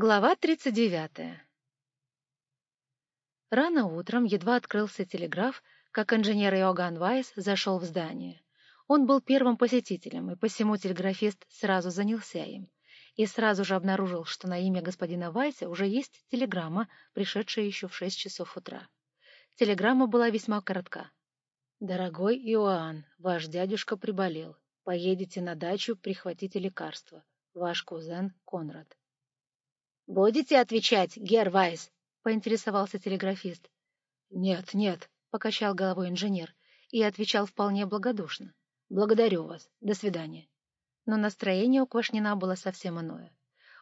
Глава 39. Рано утром едва открылся телеграф, как инженер Иоганн Вайс зашел в здание. Он был первым посетителем, и посему телеграфист сразу занялся им. И сразу же обнаружил, что на имя господина Вайса уже есть телеграмма, пришедшая еще в шесть часов утра. Телеграмма была весьма коротка. «Дорогой Иоанн, ваш дядюшка приболел. Поедете на дачу, прихватите лекарства. Ваш кузен Конрад». «Будете отвечать, Гер Вайс?» — поинтересовался телеграфист. «Нет, нет», — покачал головой инженер и отвечал вполне благодушно. «Благодарю вас. До свидания». Но настроение у Квашнина было совсем иное.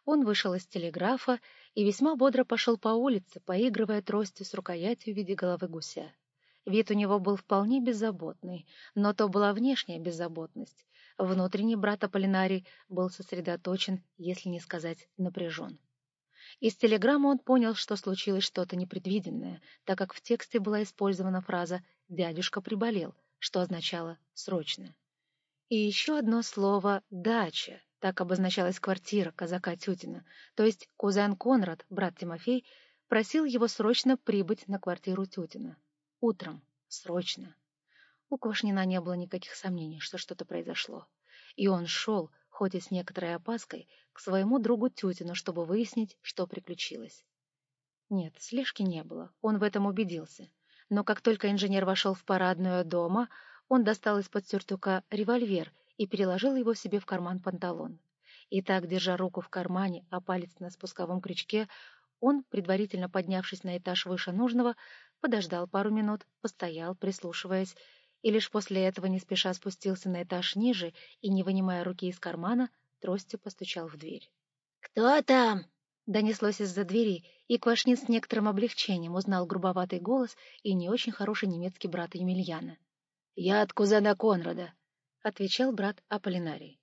Он вышел из телеграфа и весьма бодро пошел по улице, поигрывая тростью с рукоятью в виде головы гуся. Вид у него был вполне беззаботный, но то была внешняя беззаботность. Внутренний брат Аполлинарий был сосредоточен, если не сказать напряжен. Из телеграммы он понял, что случилось что-то непредвиденное, так как в тексте была использована фраза «дядюшка приболел», что означало «срочно». И еще одно слово «дача», так обозначалась квартира казака Тютина, то есть кузен Конрад, брат Тимофей, просил его срочно прибыть на квартиру Тютина. Утром. Срочно. У Квашнина не было никаких сомнений, что что-то произошло. И он шел, хоть и с некоторой опаской, к своему другу Тютину, чтобы выяснить, что приключилось. Нет, слежки не было, он в этом убедился. Но как только инженер вошел в парадную дома, он достал из-под сюртука револьвер и переложил его себе в карман панталон. И так, держа руку в кармане, а палец на спусковом крючке, он, предварительно поднявшись на этаж выше нужного, подождал пару минут, постоял, прислушиваясь, и лишь после этого не спеша спустился на этаж ниже и, не вынимая руки из кармана, тростью постучал в дверь. «Кто там?» — донеслось из-за двери, и Квашнин с некоторым облегчением узнал грубоватый голос и не очень хороший немецкий брат Емельяна. «Я от кузена Конрада», — отвечал брат Аполлинарий.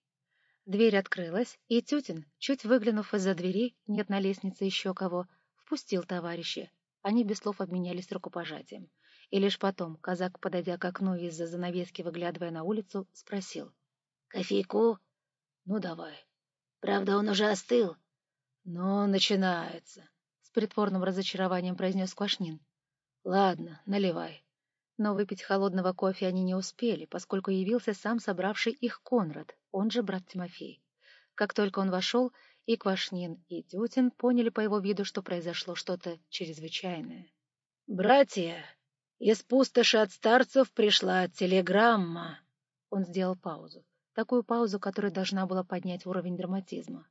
Дверь открылась, и Тютин, чуть выглянув из-за двери, нет на лестнице еще кого, впустил товарища. Они без слов обменялись рукопожатием. И лишь потом казак, подойдя к окну из-за занавески, выглядывая на улицу, спросил. — Кофейку? — Ну, давай. — Правда, он уже остыл? — Ну, начинается, — с притворным разочарованием произнес Квашнин. — Ладно, наливай. Но выпить холодного кофе они не успели, поскольку явился сам собравший их Конрад, он же брат Тимофей. Как только он вошел, и Квашнин, и Тютин поняли по его виду, что произошло что-то чрезвычайное. — Братья, из пустоши от старцев пришла телеграмма. Он сделал паузу. Такую паузу, которая должна была поднять уровень драматизма.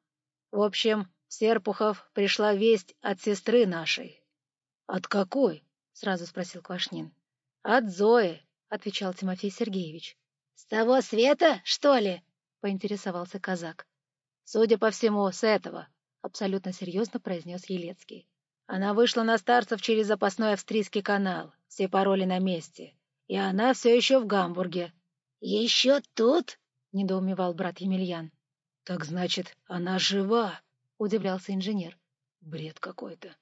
В общем, Серпухов пришла весть от сестры нашей. — От какой? — сразу спросил Квашнин. — От Зои, — отвечал Тимофей Сергеевич. — С того света, что ли? — поинтересовался казак. — Судя по всему, с этого, — абсолютно серьезно произнес Елецкий. Она вышла на старцев через запасной австрийский канал. Все пароли на месте. И она все еще в Гамбурге. — Еще тут? — недоумевал брат Емельян. — Так значит, она жива? — удивлялся инженер. — Бред какой-то.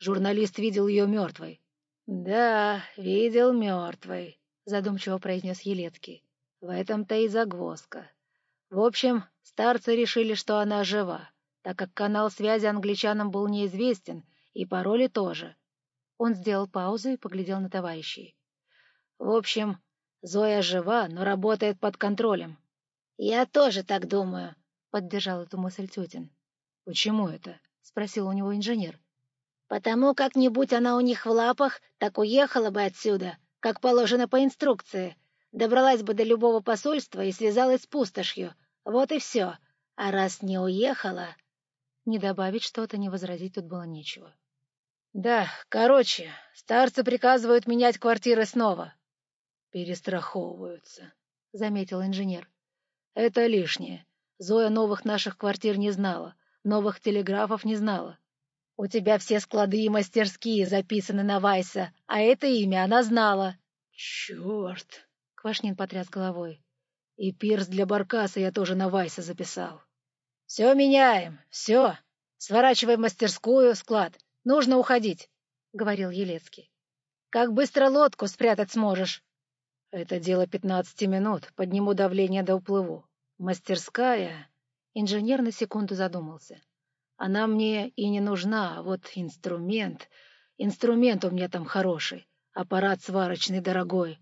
Журналист видел ее мертвой. — Да, видел мертвой, — задумчиво произнес Елецкий. — В этом-то и загвоздка. В общем, старцы решили, что она жива, так как канал связи англичанам был неизвестен, и пароли тоже. Он сделал паузу и поглядел на товарищей. В общем, Зоя жива, но работает под контролем. — Я тоже так думаю, — поддержал эту мысль Тютин. — Почему это? — спросил у него инженер. — Потому как-нибудь она у них в лапах, так уехала бы отсюда, как положено по инструкции. Добралась бы до любого посольства и связалась с пустошью. Вот и все. А раз не уехала... Не добавить что-то, не возразить тут было нечего. Да, короче, старцы приказывают менять квартиры снова. Перестраховываются, — заметил инженер. Это лишнее. Зоя новых наших квартир не знала, новых телеграфов не знала. У тебя все склады и мастерские записаны на Вайса, а это имя она знала. Черт! — Квашнин потряс головой. И пирс для Баркаса я тоже на Вайса записал. Все меняем, все. Сворачивай мастерскую, склад. Нужно уходить, — говорил Елецкий. — Как быстро лодку спрятать сможешь? — Это дело пятнадцати минут. Подниму давление да уплыву. Мастерская... Инженер на секунду задумался. Она мне и не нужна, вот инструмент... Инструмент у меня там хороший, аппарат сварочный дорогой.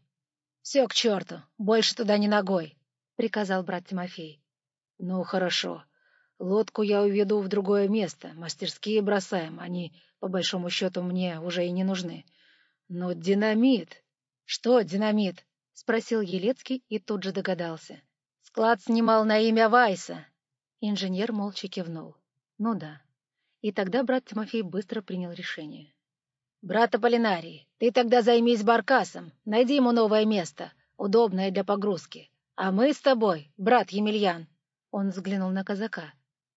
Все к черту, больше туда не ногой, — приказал брат Тимофей. Ну, хорошо. Лодку я уведу в другое место, мастерские бросаем, они, по большому счету, мне уже и не нужны. Но динамит... Что динамит? — спросил Елецкий и тут же догадался. Склад снимал на имя Вайса. Инженер молча кивнул. Ну да. И тогда брат Тимофей быстро принял решение. «Брат Аполлинарий, ты тогда займись баркасом, найди ему новое место, удобное для погрузки. А мы с тобой, брат Емельян...» Он взглянул на казака.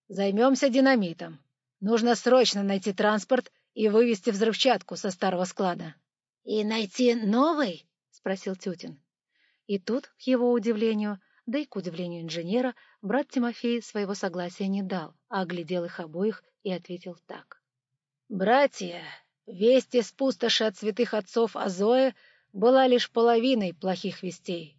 «Займемся динамитом. Нужно срочно найти транспорт и вывести взрывчатку со старого склада». «И найти новый?» — спросил Тютин. И тут, к его удивлению, да и к удивлению инженера, брат Тимофей своего согласия не дал, а оглядел их обоих и ответил так. «Братья, Весть из пустоши от святых отцов Азоя была лишь половиной плохих вестей.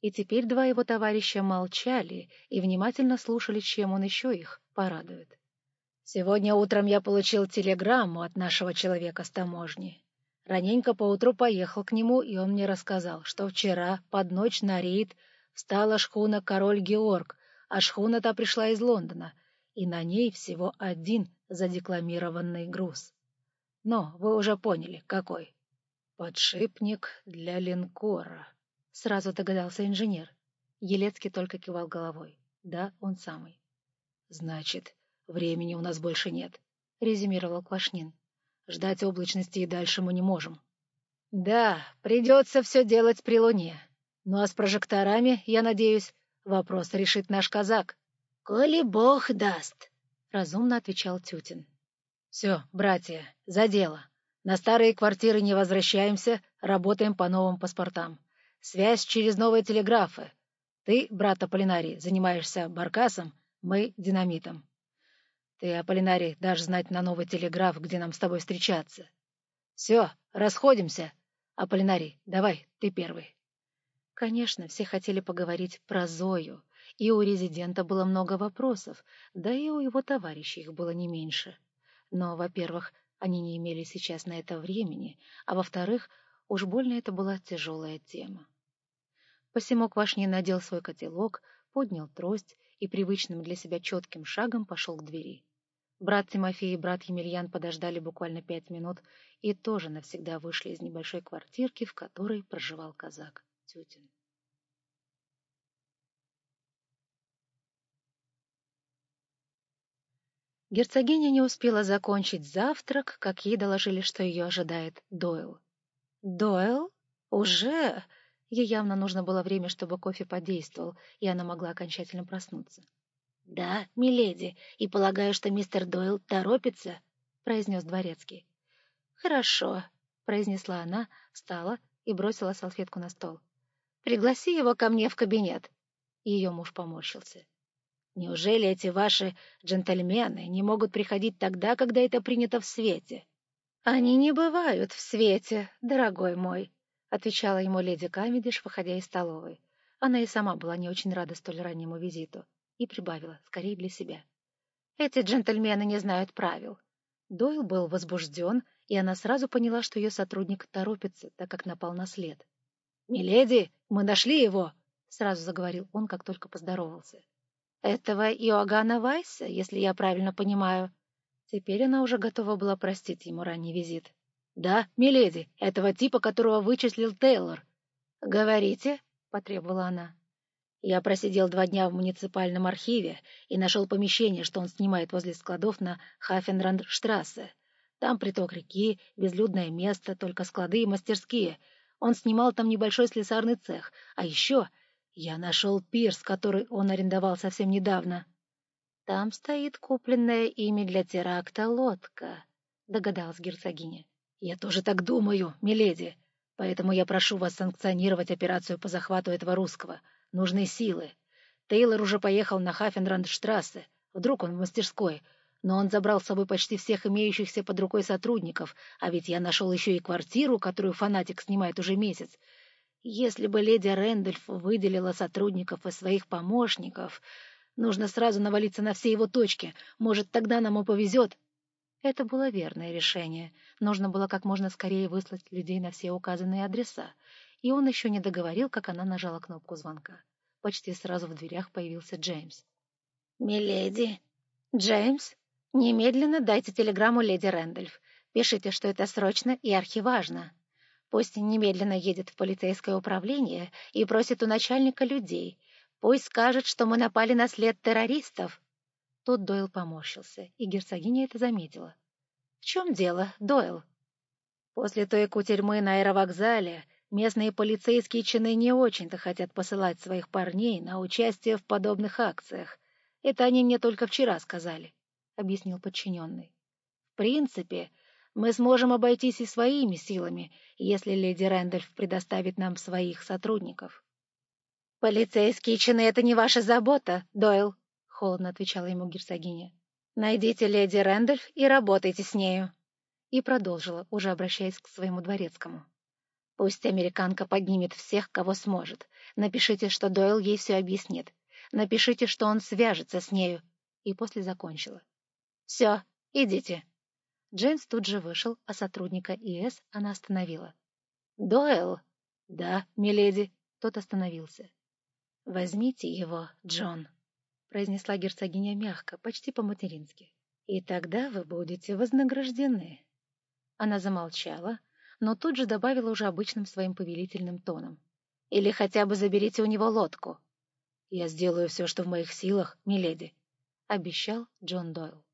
И теперь два его товарища молчали и внимательно слушали, чем он еще их порадует. Сегодня утром я получил телеграмму от нашего человека с таможни. Раненько поутру поехал к нему, и он мне рассказал, что вчера под ночь на рейд встала шхуна «Король Георг», а шхуна та пришла из Лондона, и на ней всего один задекламированный груз. Но вы уже поняли, какой. Подшипник для линкора. Сразу догадался инженер. Елецкий только кивал головой. Да, он самый. Значит, времени у нас больше нет, резюмировал Квашнин. Ждать облачности и дальше мы не можем. Да, придется все делать при луне. Ну а с прожекторами, я надеюсь, вопрос решит наш казак. — Коли бог даст, — разумно отвечал Тютин. Все, братья, за дело. На старые квартиры не возвращаемся, работаем по новым паспортам. Связь через новые телеграфы. Ты, брат Аполлинарий, занимаешься баркасом, мы — динамитом. Ты, Аполлинарий, дашь знать на новый телеграф, где нам с тобой встречаться. Все, расходимся. Аполлинарий, давай, ты первый. Конечно, все хотели поговорить про Зою, и у резидента было много вопросов, да и у его товарищей их было не меньше. Но, во-первых, они не имели сейчас на это времени, а во-вторых, уж больно это была тяжелая тема. Посему Квашнин надел свой котелок, поднял трость и привычным для себя четким шагом пошел к двери. Брат Тимофей и брат Емельян подождали буквально пять минут и тоже навсегда вышли из небольшой квартирки, в которой проживал казак Тютин. Герцогиня не успела закончить завтрак, как ей доложили, что ее ожидает Дойл. «Дойл? Уже?» Ей явно нужно было время, чтобы кофе подействовал, и она могла окончательно проснуться. «Да, миледи, и полагаю, что мистер Дойл торопится», — произнес дворецкий. «Хорошо», — произнесла она, встала и бросила салфетку на стол. «Пригласи его ко мне в кабинет». Ее муж поморщился. Неужели эти ваши джентльмены не могут приходить тогда, когда это принято в свете? — Они не бывают в свете, дорогой мой, — отвечала ему леди Камедиш, выходя из столовой. Она и сама была не очень рада столь раннему визиту и прибавила, скорее для себя. Эти джентльмены не знают правил. Дойл был возбужден, и она сразу поняла, что ее сотрудник торопится, так как напал на след. — Миледи, мы нашли его! — сразу заговорил он, как только поздоровался. Этого Иоганна Вайса, если я правильно понимаю. Теперь она уже готова была простить ему ранний визит. «Да, миледи, этого типа, которого вычислил Тейлор». «Говорите», — потребовала она. Я просидел два дня в муниципальном архиве и нашел помещение, что он снимает возле складов на Хафенрандштрассе. Там приток реки, безлюдное место, только склады и мастерские. Он снимал там небольшой слесарный цех. А еще я нашел пирс, который он арендовал совсем недавно. Там стоит купленная ими для теракта лодка, догадалась герцогиня. Я тоже так думаю, миледи. Поэтому я прошу вас санкционировать операцию по захвату этого русского. Нужны силы. Тейлор уже поехал на Хафенрандштрассе. Вдруг он в мастерской. Но он забрал с собой почти всех имеющихся под рукой сотрудников, а ведь я нашел еще и квартиру, которую фанатик снимает уже месяц. Если бы леди Рэндольф выделила сотрудников и своих помощников, Нужно сразу навалиться на все его точки. Может, тогда нам и повезет. Это было верное решение. Нужно было как можно скорее выслать людей на все указанные адреса. И он еще не договорил, как она нажала кнопку звонка. Почти сразу в дверях появился Джеймс. «Миледи!» «Джеймс, немедленно дайте телеграмму леди Рэндольф. Пишите, что это срочно и архиважно. Пусть немедленно едет в полицейское управление и просит у начальника людей. Пусть скажет, что мы напали на след террористов». Тут Дойл поморщился, и герцогиня это заметила. «В чем дело, Дойл?» «После той кутерьмы на аэровокзале местные полицейские чины не очень-то хотят посылать своих парней на участие в подобных акциях. Это они мне только вчера сказали», — объяснил подчиненный. «В принципе, мы сможем обойтись и своими силами, если леди Рэндольф предоставит нам своих сотрудников». «Полицейские чины — это не ваша забота, Дойл», — холодно отвечала ему герцогиня. «Найдите леди Рэндольф и работайте с нею». И продолжила, уже обращаясь к своему дворецкому. «Пусть американка поднимет всех, кого сможет. Напишите, что Дойл ей все объяснит. Напишите, что он свяжется с нею. И после закончила. Все, идите. Джеймс тут же вышел, а сотрудника ИС она остановила. «Дойл?» «Да, миледи». Тот остановился. «Возьмите его, Джон», — произнесла герцогиня мягко, почти по-матерински. «И тогда вы будете вознаграждены». Она замолчала, но тут же добавила уже обычным своим повелительным тоном. «Или хотя бы заберите у него лодку». «Я сделаю все, что в моих силах, миледи», — обещал Джон Дойл.